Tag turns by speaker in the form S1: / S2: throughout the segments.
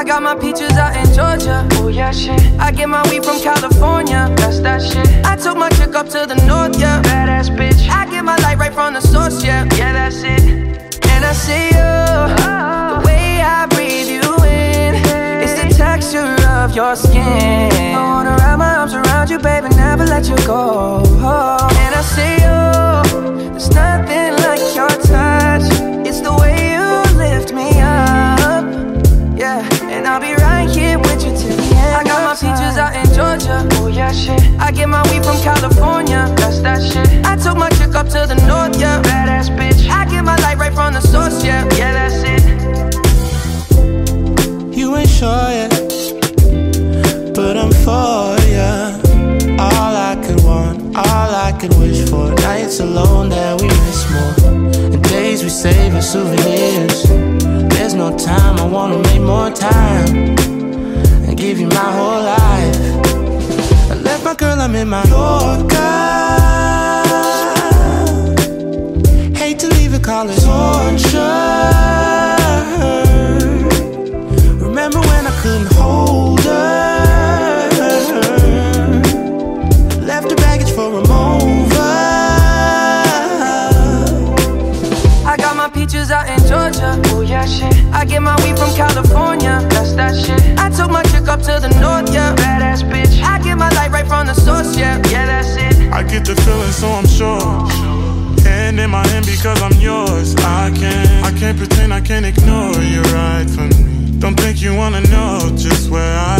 S1: I got my peaches out in Georgia. Oh yeah, shit. I get my weed from California. That's that shit. I took my chick up to the north, yeah. Badass bitch. I get my light right from the source, yeah. Yeah, that's it. And I see you. The way I breathe you in. It's the texture of your skin. I wanna wrap my arms around you, baby, never let you go. I get my weed from California. That's that shit. I took my chick up to the north, yeah. Badass bitch. I get my light right from the source, yeah. Yeah, that's it.
S2: You ain't sure yet, but I'm for ya. All I could want, all I could wish for. Nights alone that we miss more, and days we save as souvenirs. There's no time, I wanna make more time and give you my whole life. My girl, I'm in
S1: Mallorca. Get the
S3: feeling, so I'm sure. Hand in my hand because I'm yours. I can't, I can't pretend, I can't ignore you right from me. Don't think you wanna know just where I've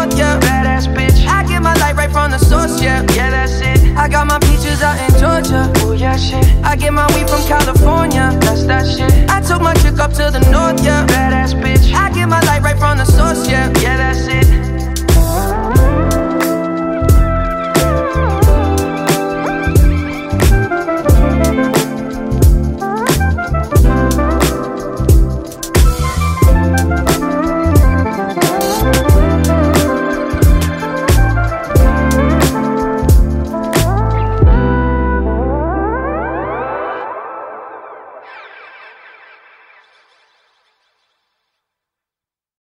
S1: out in Georgia. Oh yeah, shit. I get my weed from California. That's that shit. I took my chick up to the north, yeah. Badass bitch. I get my